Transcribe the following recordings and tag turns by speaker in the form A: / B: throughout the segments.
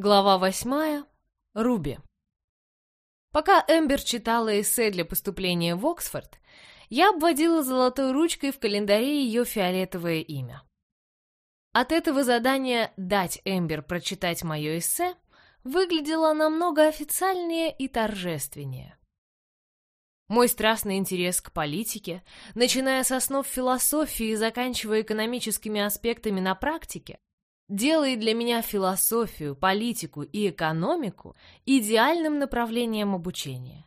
A: Глава восьмая. Руби. Пока Эмбер читала эссе для поступления в Оксфорд, я обводила золотой ручкой в календаре ее фиолетовое имя. От этого задания «дать Эмбер прочитать мое эссе» выглядело намного официальнее и торжественнее. Мой страстный интерес к политике, начиная с основ философии и заканчивая экономическими аспектами на практике, делает для меня философию, политику и экономику идеальным направлением обучения.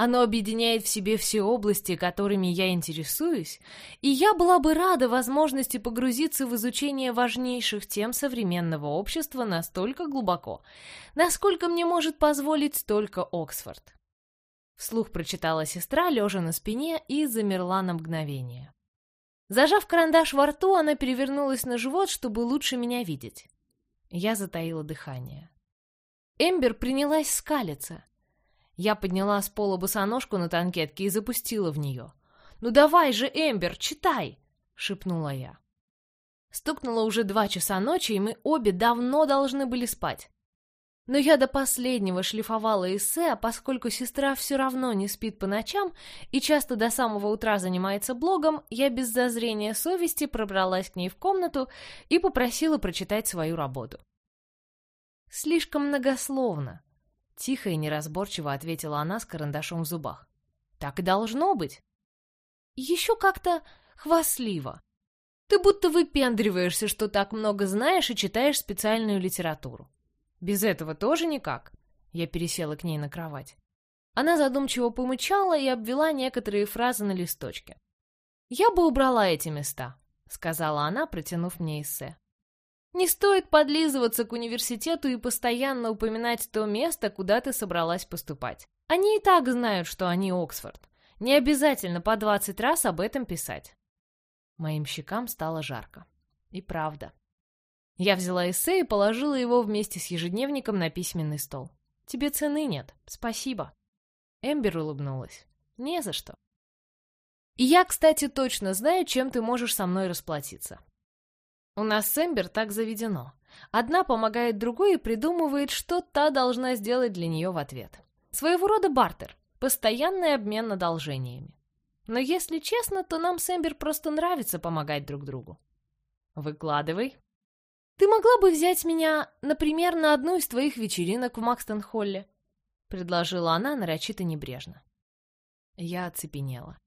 A: Оно объединяет в себе все области, которыми я интересуюсь, и я была бы рада возможности погрузиться в изучение важнейших тем современного общества настолько глубоко, насколько мне может позволить только Оксфорд. Вслух прочитала сестра, лежа на спине, и замерла на мгновение. Зажав карандаш во рту, она перевернулась на живот, чтобы лучше меня видеть. Я затаила дыхание. Эмбер принялась скалиться. Я подняла с пола босоножку на танкетке и запустила в нее. «Ну давай же, Эмбер, читай!» — шепнула я. Стукнуло уже два часа ночи, и мы обе давно должны были спать. Но я до последнего шлифовала эссе, а поскольку сестра все равно не спит по ночам и часто до самого утра занимается блогом, я без зазрения совести пробралась к ней в комнату и попросила прочитать свою работу. «Слишком многословно», — тихо и неразборчиво ответила она с карандашом в зубах. «Так и должно быть». «Еще как-то хвастливо. Ты будто выпендриваешься, что так много знаешь и читаешь специальную литературу. Без этого тоже никак. Я пересела к ней на кровать. Она задумчиво помычала и обвела некоторые фразы на листочке. «Я бы убрала эти места», — сказала она, протянув мне эссе. «Не стоит подлизываться к университету и постоянно упоминать то место, куда ты собралась поступать. Они и так знают, что они Оксфорд. Не обязательно по двадцать раз об этом писать». Моим щекам стало жарко. И правда. Я взяла эссе и положила его вместе с ежедневником на письменный стол. «Тебе цены нет. Спасибо». Эмбер улыбнулась. «Не за что». «И я, кстати, точно знаю, чем ты можешь со мной расплатиться». У нас с Эмбер так заведено. Одна помогает другой и придумывает, что та должна сделать для нее в ответ. Своего рода бартер, постоянный обмен одолжениями. Но если честно, то нам с Эмбер просто нравится помогать друг другу. Выкладывай. «Ты могла бы взять меня, например, на одну из твоих вечеринок в Макстон-Холле?» — предложила она нарочито небрежно. Я оцепенела.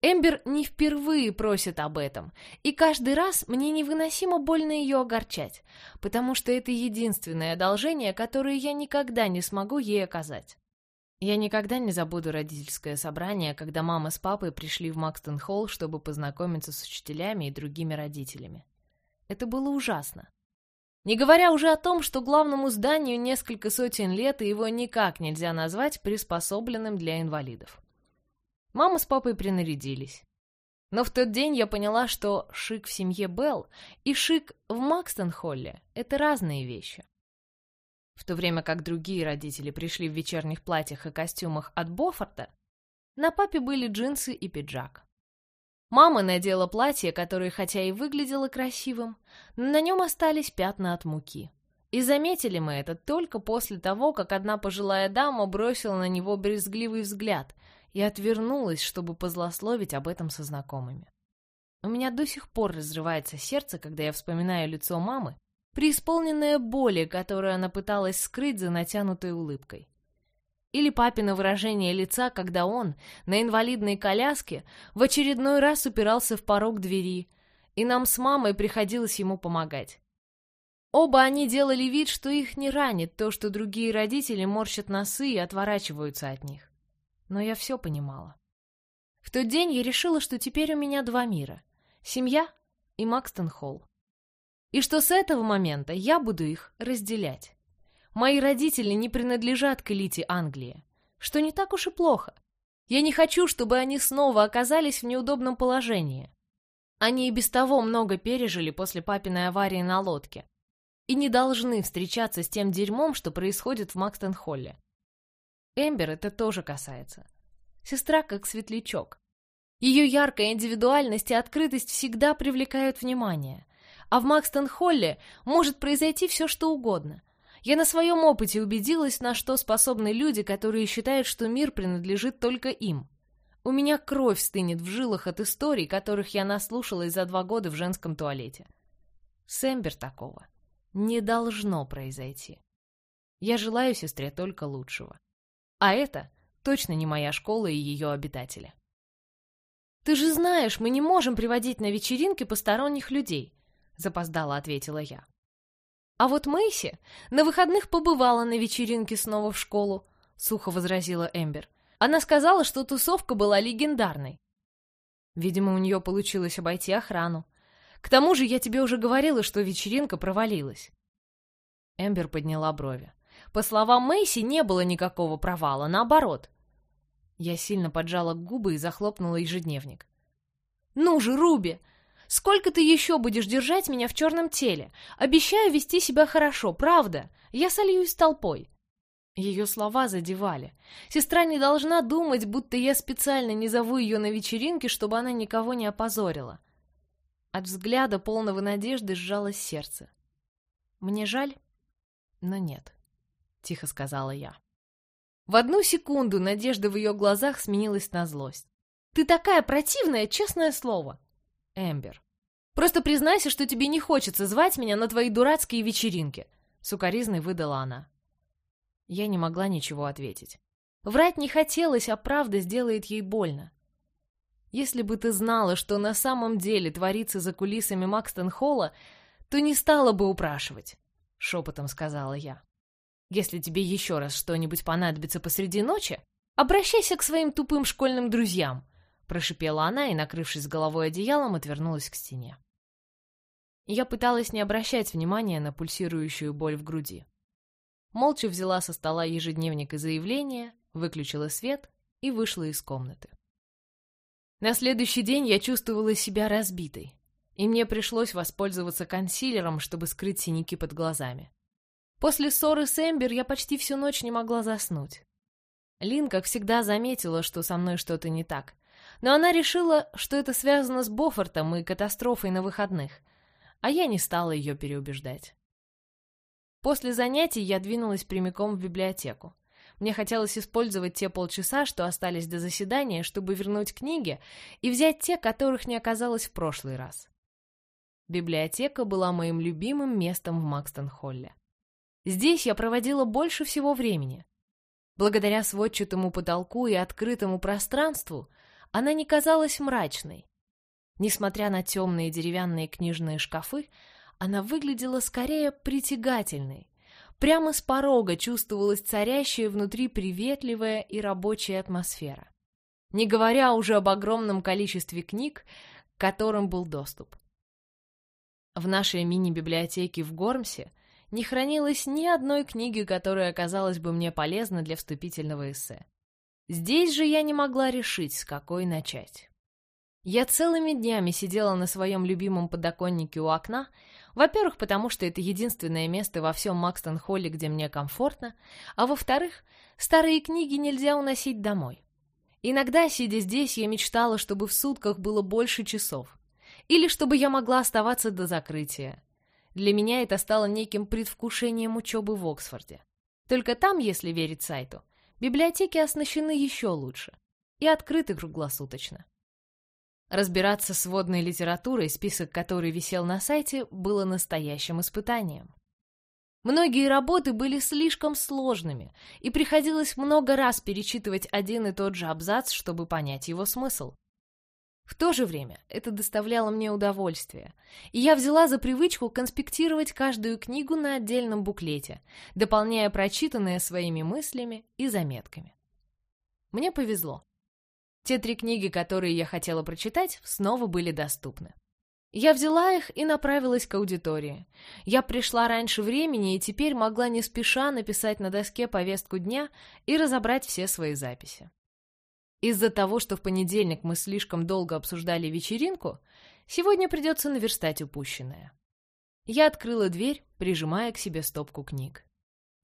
A: Эмбер не впервые просит об этом, и каждый раз мне невыносимо больно ее огорчать, потому что это единственное одолжение, которое я никогда не смогу ей оказать. Я никогда не забуду родительское собрание, когда мама с папой пришли в Макстон-Холл, чтобы познакомиться с учителями и другими родителями. Это было ужасно. Не говоря уже о том, что главному зданию несколько сотен лет, и его никак нельзя назвать приспособленным для инвалидов. Мама с папой принарядились. Но в тот день я поняла, что шик в семье Белл и шик в Макстон-Холле — это разные вещи. В то время как другие родители пришли в вечерних платьях и костюмах от Бофорта, на папе были джинсы и пиджак. Мама надела платье, которое хотя и выглядело красивым, но на нем остались пятна от муки. И заметили мы это только после того, как одна пожилая дама бросила на него брезгливый взгляд и отвернулась, чтобы позлословить об этом со знакомыми. У меня до сих пор разрывается сердце, когда я вспоминаю лицо мамы, преисполненное боли, которую она пыталась скрыть за натянутой улыбкой. Или папино выражение лица, когда он, на инвалидной коляске, в очередной раз упирался в порог двери, и нам с мамой приходилось ему помогать. Оба они делали вид, что их не ранит то, что другие родители морщат носы и отворачиваются от них. Но я все понимала. В тот день я решила, что теперь у меня два мира — семья и Макстон Холл. И что с этого момента я буду их разделять. Мои родители не принадлежат к элите Англии, что не так уж и плохо. Я не хочу, чтобы они снова оказались в неудобном положении. Они и без того много пережили после папиной аварии на лодке и не должны встречаться с тем дерьмом, что происходит в Макстон-Холле. Эмбер это тоже касается. Сестра как светлячок. Ее яркая индивидуальность и открытость всегда привлекают внимание. А в Макстон-Холле может произойти все, что угодно. Я на своем опыте убедилась, на что способны люди, которые считают, что мир принадлежит только им. У меня кровь стынет в жилах от историй, которых я наслушалась за два года в женском туалете. С такого не должно произойти. Я желаю сестре только лучшего. А это точно не моя школа и ее обитатели. «Ты же знаешь, мы не можем приводить на вечеринки посторонних людей», — запоздала ответила я. «А вот Мэйси на выходных побывала на вечеринке снова в школу», — сухо возразила Эмбер. «Она сказала, что тусовка была легендарной». Видимо, у нее получилось обойти охрану. К тому же я тебе уже говорила, что вечеринка провалилась. Эмбер подняла брови. По словам Мэйси, не было никакого провала, наоборот. Я сильно поджала губы и захлопнула ежедневник. «Ну же, Руби! Сколько ты еще будешь держать меня в черном теле? Обещаю вести себя хорошо, правда. Я сольюсь с толпой». Ее слова задевали. Сестра не должна думать, будто я специально не зову ее на вечеринки, чтобы она никого не опозорила. От взгляда полного надежды сжалось сердце. «Мне жаль, но нет», — тихо сказала я. В одну секунду надежда в ее глазах сменилась на злость. «Ты такая противная, честное слово!» «Эмбер, просто признайся, что тебе не хочется звать меня на твои дурацкие вечеринки!» Сукаризной выдала она. Я не могла ничего ответить. Врать не хотелось, а правда сделает ей больно. Если бы ты знала, что на самом деле творится за кулисами Макстон-Холла, то не стала бы упрашивать», — шепотом сказала я. «Если тебе еще раз что-нибудь понадобится посреди ночи, обращайся к своим тупым школьным друзьям», — прошипела она и, накрывшись головой одеялом, отвернулась к стене. Я пыталась не обращать внимания на пульсирующую боль в груди. Молча взяла со стола ежедневник и заявление, выключила свет и вышла из комнаты. На следующий день я чувствовала себя разбитой, и мне пришлось воспользоваться консилером, чтобы скрыть синяки под глазами. После ссоры с Эмбер я почти всю ночь не могла заснуть. Лин, как всегда, заметила, что со мной что-то не так, но она решила, что это связано с Боффортом и катастрофой на выходных, а я не стала ее переубеждать. После занятий я двинулась прямиком в библиотеку. Мне хотелось использовать те полчаса, что остались до заседания, чтобы вернуть книги и взять те, которых не оказалось в прошлый раз. Библиотека была моим любимым местом в Макстон-Холле. Здесь я проводила больше всего времени. Благодаря сводчатому потолку и открытому пространству она не казалась мрачной. Несмотря на темные деревянные книжные шкафы, она выглядела скорее притягательной, Прямо с порога чувствовалась царящая внутри приветливая и рабочая атмосфера. Не говоря уже об огромном количестве книг, к которым был доступ. В нашей мини-библиотеке в Гормсе не хранилось ни одной книги, которая оказалась бы мне полезна для вступительного эссе. Здесь же я не могла решить, с какой начать. Я целыми днями сидела на своем любимом подоконнике у окна, во-первых, потому что это единственное место во всем Макстон-Холле, где мне комфортно, а во-вторых, старые книги нельзя уносить домой. Иногда, сидя здесь, я мечтала, чтобы в сутках было больше часов, или чтобы я могла оставаться до закрытия. Для меня это стало неким предвкушением учебы в Оксфорде. Только там, если верить сайту, библиотеки оснащены еще лучше и открыты круглосуточно. Разбираться с водной литературой, список которой висел на сайте, было настоящим испытанием. Многие работы были слишком сложными, и приходилось много раз перечитывать один и тот же абзац, чтобы понять его смысл. В то же время это доставляло мне удовольствие, и я взяла за привычку конспектировать каждую книгу на отдельном буклете, дополняя прочитанное своими мыслями и заметками. Мне повезло. Те три книги, которые я хотела прочитать, снова были доступны. Я взяла их и направилась к аудитории. Я пришла раньше времени и теперь могла не спеша написать на доске повестку дня и разобрать все свои записи. Из-за того, что в понедельник мы слишком долго обсуждали вечеринку, сегодня придется наверстать упущенное. Я открыла дверь, прижимая к себе стопку книг.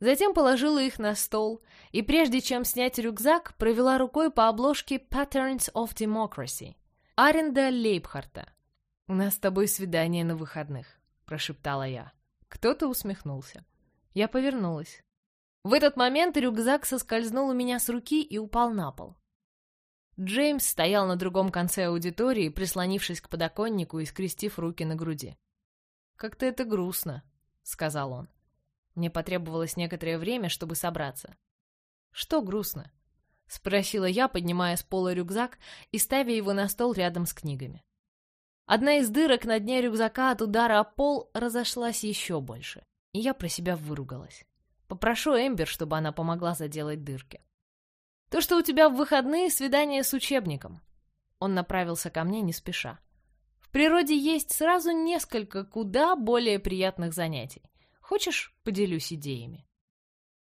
A: Затем положила их на стол, и прежде чем снять рюкзак, провела рукой по обложке Patterns of Democracy Аренда Лейбхарта. «У нас с тобой свидание на выходных», — прошептала я. Кто-то усмехнулся. Я повернулась. В этот момент рюкзак соскользнул у меня с руки и упал на пол. Джеймс стоял на другом конце аудитории, прислонившись к подоконнику и скрестив руки на груди. «Как-то это грустно», — сказал он. Мне потребовалось некоторое время, чтобы собраться. «Что грустно?» — спросила я, поднимая с пола рюкзак и ставя его на стол рядом с книгами. Одна из дырок на дне рюкзака от удара о пол разошлась еще больше, и я про себя выругалась. Попрошу Эмбер, чтобы она помогла заделать дырки. То, что у тебя в выходные свидание с учебником. Он направился ко мне не спеша. В природе есть сразу несколько куда более приятных занятий. Хочешь, поделюсь идеями?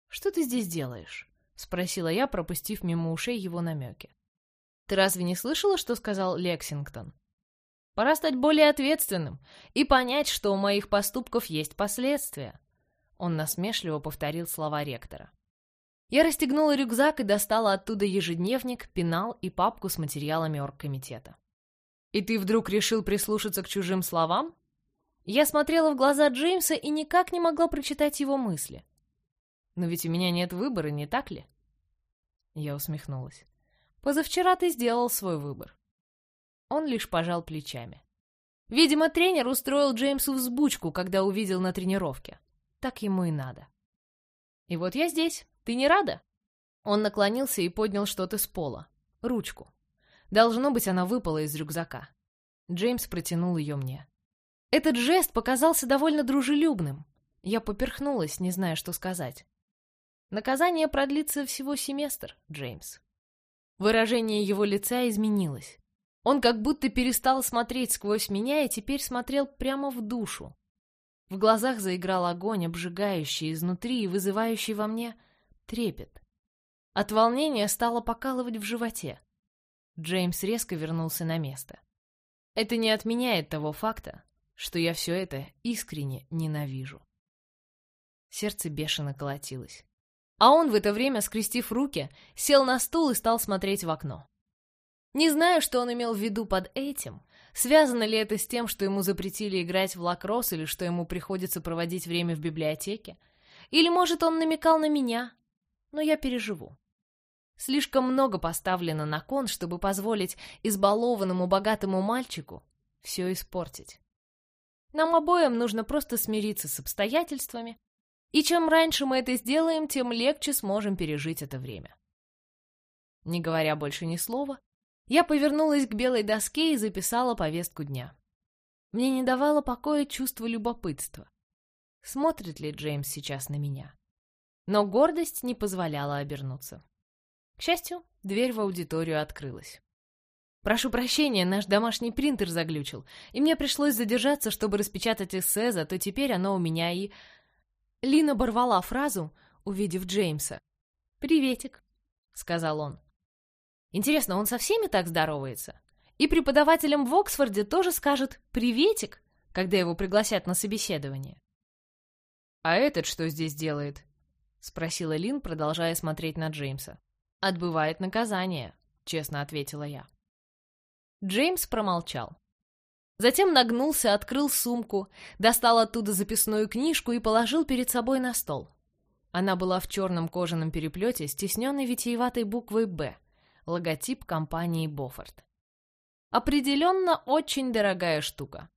A: Что ты здесь делаешь? Спросила я, пропустив мимо ушей его намеки. Ты разве не слышала, что сказал Лексингтон? Пора стать более ответственным и понять, что у моих поступков есть последствия. Он насмешливо повторил слова ректора. Я расстегнула рюкзак и достала оттуда ежедневник, пенал и папку с материалами оргкомитета. «И ты вдруг решил прислушаться к чужим словам?» Я смотрела в глаза Джеймса и никак не могла прочитать его мысли. «Но ведь у меня нет выбора, не так ли?» Я усмехнулась. «Позавчера ты сделал свой выбор». Он лишь пожал плечами. Видимо, тренер устроил Джеймсу взбучку, когда увидел на тренировке. Так ему и надо. И вот я здесь, ты не рада?» Он наклонился и поднял что-то с пола. Ручку. Должно быть, она выпала из рюкзака. Джеймс протянул ее мне. Этот жест показался довольно дружелюбным. Я поперхнулась, не зная, что сказать. Наказание продлится всего семестр, Джеймс. Выражение его лица изменилось. Он как будто перестал смотреть сквозь меня и теперь смотрел прямо в душу. В глазах заиграл огонь, обжигающий изнутри и вызывающий во мне трепет. От волнения стало покалывать в животе. Джеймс резко вернулся на место. Это не отменяет того факта, что я все это искренне ненавижу. Сердце бешено колотилось. А он в это время, скрестив руки, сел на стул и стал смотреть в окно. Не знаю, что он имел в виду под этим, связано ли это с тем, что ему запретили играть в лакросс или что ему приходится проводить время в библиотеке, или, может, он намекал на меня, но я переживу. Слишком много поставлено на кон, чтобы позволить избалованному богатому мальчику все испортить. Нам обоим нужно просто смириться с обстоятельствами, и чем раньше мы это сделаем, тем легче сможем пережить это время. Не говоря больше ни слова, я повернулась к белой доске и записала повестку дня. Мне не давало покоя чувство любопытства. Смотрит ли Джеймс сейчас на меня? Но гордость не позволяла обернуться. К счастью, дверь в аудиторию открылась. «Прошу прощения, наш домашний принтер заглючил, и мне пришлось задержаться, чтобы распечатать эссе, зато теперь оно у меня и...» Лина оборвала фразу, увидев Джеймса. «Приветик», — сказал он. «Интересно, он со всеми так здоровается? И преподавателям в Оксфорде тоже скажет «приветик», когда его пригласят на собеседование?» «А этот что здесь делает?» — спросила Лин, продолжая смотреть на Джеймса. «Отбывает наказание», — честно ответила я. Джеймс промолчал. Затем нагнулся, открыл сумку, достал оттуда записную книжку и положил перед собой на стол. Она была в черном кожаном переплете с тесненной витиеватой буквой «Б», логотип компании «Боффорд». Определенно очень дорогая штука.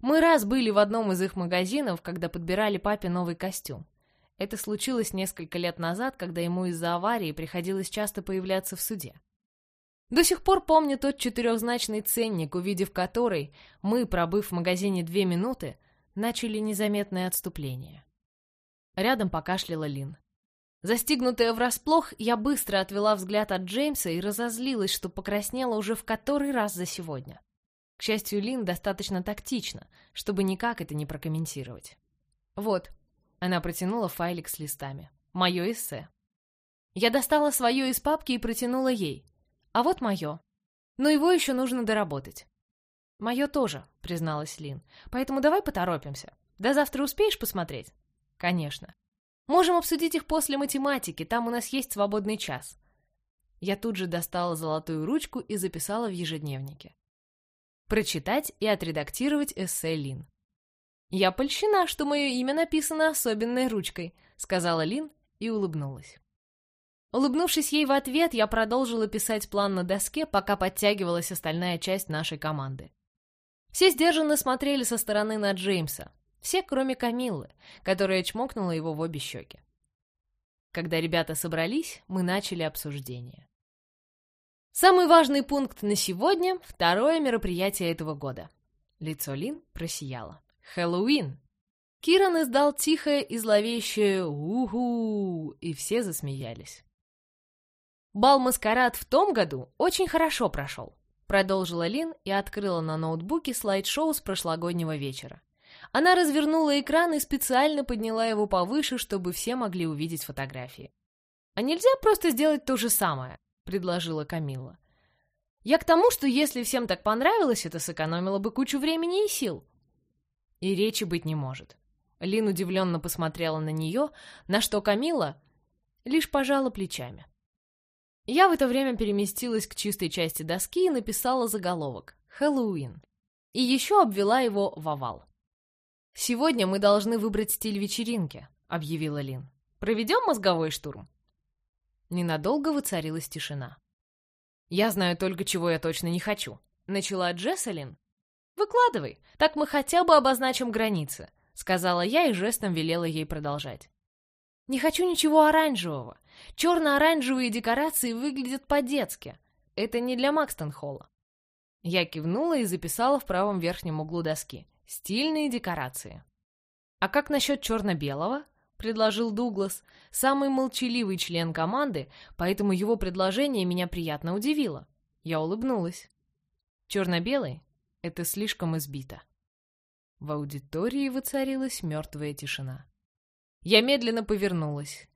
A: Мы раз были в одном из их магазинов, когда подбирали папе новый костюм. Это случилось несколько лет назад, когда ему из-за аварии приходилось часто появляться в суде. До сих пор помню тот четырехзначный ценник, увидев который, мы, пробыв в магазине две минуты, начали незаметное отступление. Рядом покашляла Лин. Застигнутая врасплох, я быстро отвела взгляд от Джеймса и разозлилась, что покраснела уже в который раз за сегодня. К счастью, Лин достаточно тактична, чтобы никак это не прокомментировать. «Вот, она протянула файлик с листами. Мое эссе. Я достала свое из папки и протянула ей. А вот мое. Но его еще нужно доработать. Мое тоже, призналась Лин. Поэтому давай поторопимся. До завтра успеешь посмотреть? Конечно. Можем обсудить их после математики, там у нас есть свободный час. Я тут же достала золотую ручку и записала в ежедневнике. Прочитать и отредактировать эссе Лин. «Я польщена, что мое имя написано особенной ручкой», — сказала Лин и улыбнулась. Улыбнувшись ей в ответ, я продолжила писать план на доске, пока подтягивалась остальная часть нашей команды. Все сдержанно смотрели со стороны на Джеймса, все, кроме Камиллы, которая чмокнула его в обе щеки. Когда ребята собрались, мы начали обсуждение. Самый важный пункт на сегодня — второе мероприятие этого года. Лицо Лин просияло. Хэллоуин! Киран издал тихое и зловещее «Уху!» и все засмеялись. Бал-маскарад в том году очень хорошо прошел, продолжила Лин и открыла на ноутбуке слайд-шоу с прошлогоднего вечера. Она развернула экран и специально подняла его повыше, чтобы все могли увидеть фотографии. «А нельзя просто сделать то же самое?» — предложила Камила. «Я к тому, что если всем так понравилось, это сэкономило бы кучу времени и сил». И речи быть не может. Лин удивленно посмотрела на нее, на что Камила лишь пожала плечами. Я в это время переместилась к чистой части доски и написала заголовок «Хэллоуин» и еще обвела его в овал. «Сегодня мы должны выбрать стиль вечеринки», — объявила Лин. «Проведем мозговой штурм?» Ненадолго воцарилась тишина. «Я знаю только, чего я точно не хочу», — начала Джесселин. «Выкладывай, так мы хотя бы обозначим границы», — сказала я и жестом велела ей продолжать. «Не хочу ничего оранжевого. Черно-оранжевые декорации выглядят по-детски. Это не для Макстон-холла». Я кивнула и записала в правом верхнем углу доски. Стильные декорации. «А как насчет черно-белого?» — предложил Дуглас, самый молчаливый член команды, поэтому его предложение меня приятно удивило. Я улыбнулась. «Черно-белый — это слишком избито». В аудитории воцарилась мертвая тишина. Я медленно повернулась.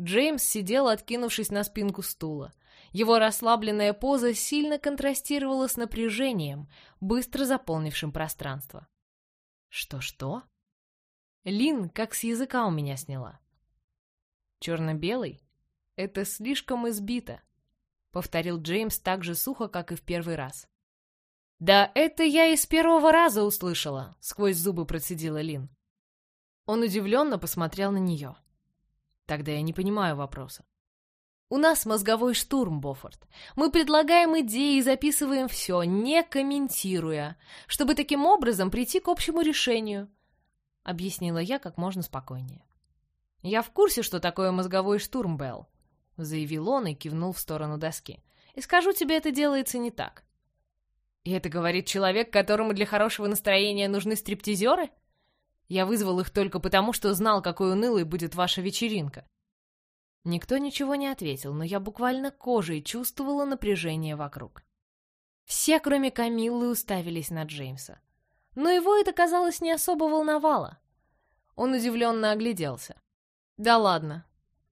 A: Джеймс сидел, откинувшись на спинку стула. Его расслабленная поза сильно контрастировала с напряжением, быстро заполнившим пространство. Что-что? Лин как с языка у меня сняла. Черно-белый? Это слишком избито, повторил Джеймс так же сухо, как и в первый раз. Да это я из первого раза услышала, сквозь зубы процедила Лин. Он удивленно посмотрел на нее. Тогда я не понимаю вопроса. У нас мозговой штурм, Боффорд. Мы предлагаем идеи и записываем все, не комментируя, чтобы таким образом прийти к общему решению, — объяснила я как можно спокойнее. «Я в курсе, что такое мозговой штурм, Белл», — заявил он и кивнул в сторону доски. «И скажу тебе, это делается не так». «И это говорит человек, которому для хорошего настроения нужны стриптизеры?» «Я вызвал их только потому, что знал, какой унылой будет ваша вечеринка». Никто ничего не ответил, но я буквально кожей чувствовала напряжение вокруг. Все, кроме Камиллы, уставились на Джеймса. Но его это, казалось, не особо волновало. Он удивленно огляделся. «Да ладно.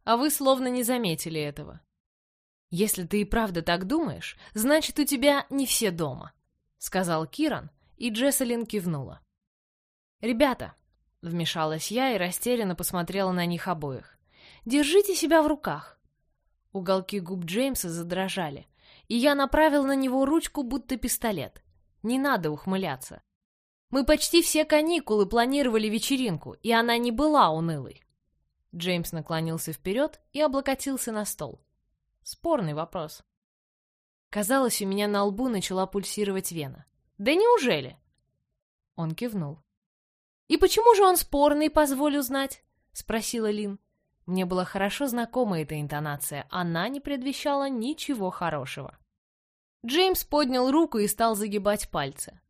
A: А вы словно не заметили этого». «Если ты и правда так думаешь, значит, у тебя не все дома», — сказал Киран, и Джесселин кивнула. «Ребята», — вмешалась я и растерянно посмотрела на них обоих. Держите себя в руках!» Уголки губ Джеймса задрожали, и я направил на него ручку, будто пистолет. Не надо ухмыляться. Мы почти все каникулы планировали вечеринку, и она не была унылой. Джеймс наклонился вперед и облокотился на стол. Спорный вопрос. Казалось, у меня на лбу начала пульсировать вена. «Да неужели?» Он кивнул. «И почему же он спорный, позволю знать?» — спросила Лин. Мне была хорошо знакома эта интонация, она не предвещала ничего хорошего. Джеймс поднял руку и стал загибать пальцы.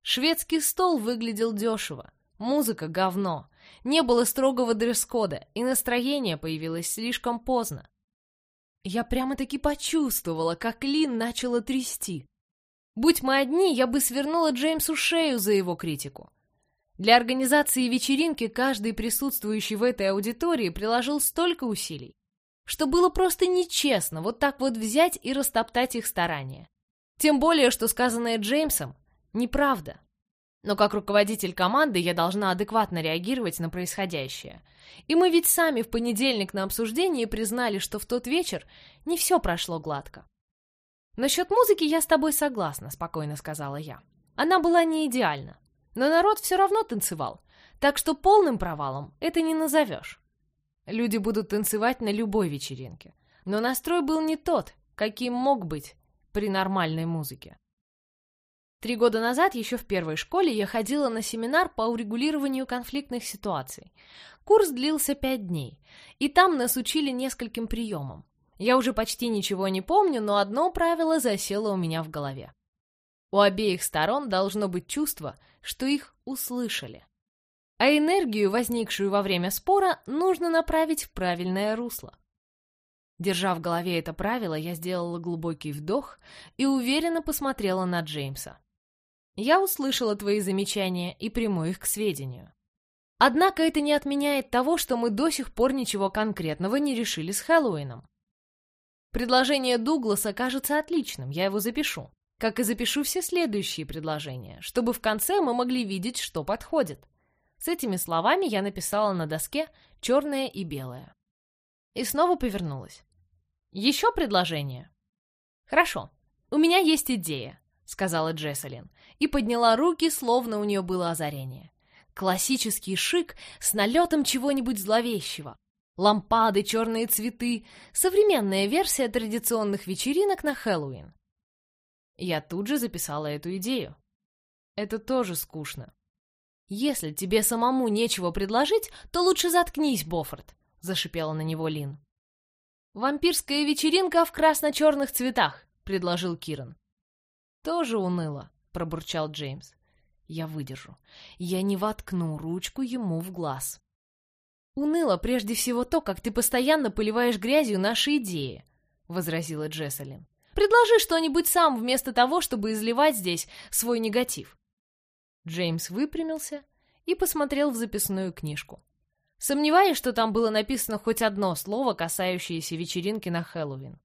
A: Шведский стол выглядел дешево, музыка — говно, не было строгого дресс-кода, и настроение появилось слишком поздно. Я прямо-таки почувствовала, как Лин начала трясти. Будь мы одни, я бы свернула Джеймсу шею за его критику. Для организации вечеринки каждый присутствующий в этой аудитории приложил столько усилий, что было просто нечестно вот так вот взять и растоптать их старания. Тем более, что сказанное Джеймсом — неправда. Но как руководитель команды я должна адекватно реагировать на происходящее. И мы ведь сами в понедельник на обсуждении признали, что в тот вечер не все прошло гладко. «Насчет музыки я с тобой согласна», — спокойно сказала я. Она была не идеальна. Но народ все равно танцевал. Так что полным провалом это не назовешь. Люди будут танцевать на любой вечеринке. Но настрой был не тот, каким мог быть при нормальной музыке. Три года назад, еще в первой школе, я ходила на семинар по урегулированию конфликтных ситуаций. Курс длился пять дней, и там нас учили нескольким приемам. Я уже почти ничего не помню, но одно правило засело у меня в голове. У обеих сторон должно быть чувство, что их услышали. А энергию, возникшую во время спора, нужно направить в правильное русло. Держа в голове это правило, я сделала глубокий вдох и уверенно посмотрела на Джеймса. Я услышала твои замечания и приму их к сведению. Однако это не отменяет того, что мы до сих пор ничего конкретного не решили с Хэллоуином. Предложение Дугласа кажется отличным, я его запишу. Как и запишу все следующие предложения, чтобы в конце мы могли видеть, что подходит. С этими словами я написала на доске черное и белое. И снова повернулась. Еще предложение? Хорошо, у меня есть идея, сказала Джесселин, и подняла руки, словно у нее было озарение. Классический шик с налетом чего-нибудь зловещего. Лампады, черные цветы, современная версия традиционных вечеринок на Хэллоуин. Я тут же записала эту идею. Это тоже скучно. Если тебе самому нечего предложить, то лучше заткнись, Боффорд, зашипела на него Лин. «Вампирская вечеринка в красно-черных цветах», — предложил Киран. «Тоже уныло», — пробурчал Джеймс. «Я выдержу. Я не воткну ручку ему в глаз». «Уныло прежде всего то, как ты постоянно поливаешь грязью наши идеи», — возразила Джесселин. «Предложи что-нибудь сам вместо того, чтобы изливать здесь свой негатив». Джеймс выпрямился и посмотрел в записную книжку. Сомневаюсь, что там было написано хоть одно слово, касающееся вечеринки на Хэллоуин.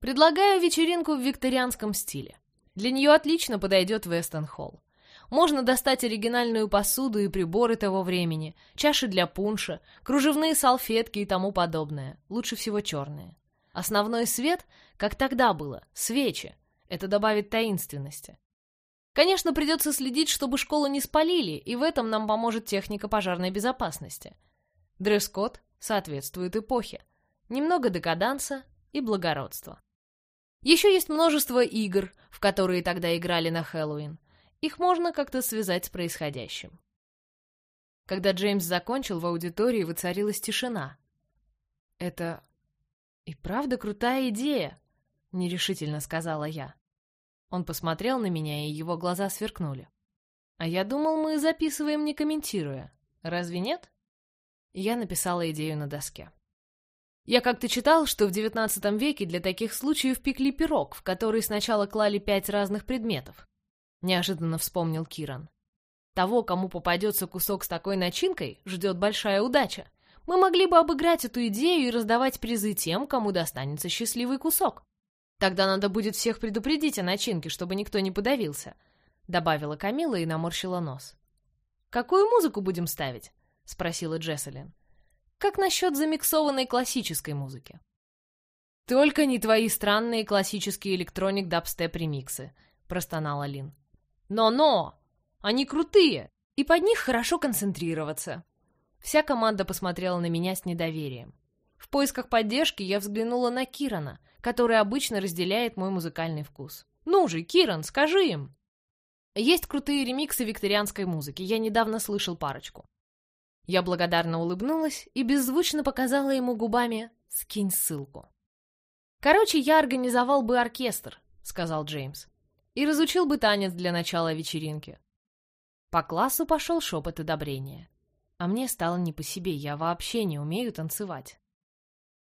A: Предлагаю вечеринку в викторианском стиле. Для нее отлично подойдет Вестон Холл. Можно достать оригинальную посуду и приборы того времени, чаши для пунша, кружевные салфетки и тому подобное, лучше всего черные. Основной свет, как тогда было, свечи. Это добавит таинственности. Конечно, придется следить, чтобы школу не спалили, и в этом нам поможет техника пожарной безопасности. Дресс-код соответствует эпохе. Немного декаданса и благородства. Еще есть множество игр, в которые тогда играли на Хэллоуин. Их можно как-то связать с происходящим. Когда Джеймс закончил, в аудитории воцарилась тишина. «Это и правда крутая идея», — нерешительно сказала я. Он посмотрел на меня, и его глаза сверкнули. «А я думал, мы записываем, не комментируя. Разве нет?» Я написала идею на доске. Я как-то читал, что в XIX веке для таких случаев пекли пирог, в который сначала клали пять разных предметов. Неожиданно вспомнил Киран. Того, кому попадется кусок с такой начинкой, ждет большая удача. Мы могли бы обыграть эту идею и раздавать призы тем, кому достанется счастливый кусок. Тогда надо будет всех предупредить о начинке, чтобы никто не подавился», — добавила Камила и наморщила нос. «Какую музыку будем ставить?» — спросила Джесселин. «Как насчет замиксованной классической музыки?» «Только не твои странные классические электроник дабстеп ремиксы», — простонала Лин. «Но-но! Они крутые, и под них хорошо концентрироваться». Вся команда посмотрела на меня с недоверием. В поисках поддержки я взглянула на Кирана, который обычно разделяет мой музыкальный вкус. «Ну же, Киран, скажи им!» Есть крутые ремиксы викторианской музыки, я недавно слышал парочку. Я благодарно улыбнулась и беззвучно показала ему губами «скинь ссылку». «Короче, я организовал бы оркестр», — сказал Джеймс, «и разучил бы танец для начала вечеринки». По классу пошел шепот одобрения. А мне стало не по себе, я вообще не умею танцевать.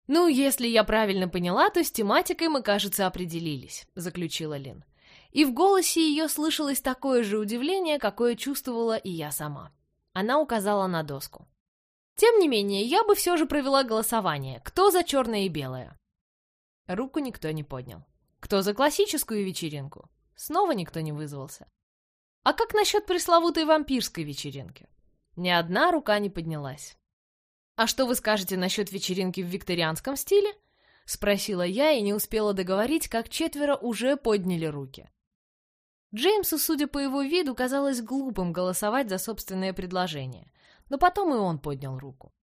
A: «Ну, если я правильно поняла, то с тематикой мы, кажется, определились», — заключила Лин. И в голосе ее слышалось такое же удивление, какое чувствовала и я сама. Она указала на доску. «Тем не менее, я бы все же провела голосование. Кто за черное и белое?» Руку никто не поднял. «Кто за классическую вечеринку?» Снова никто не вызвался. «А как насчет пресловутой вампирской вечеринки?» Ни одна рука не поднялась. «А что вы скажете насчет вечеринки в викторианском стиле?» — спросила я и не успела договорить, как четверо уже подняли руки. Джеймсу, судя по его виду, казалось глупым голосовать за собственное предложение, но потом и он поднял руку.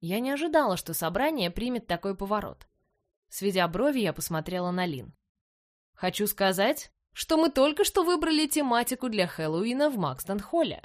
A: Я не ожидала, что собрание примет такой поворот. Сведя брови, я посмотрела на Лин. «Хочу сказать, что мы только что выбрали тематику для Хэллоуина в Макстон-Холле».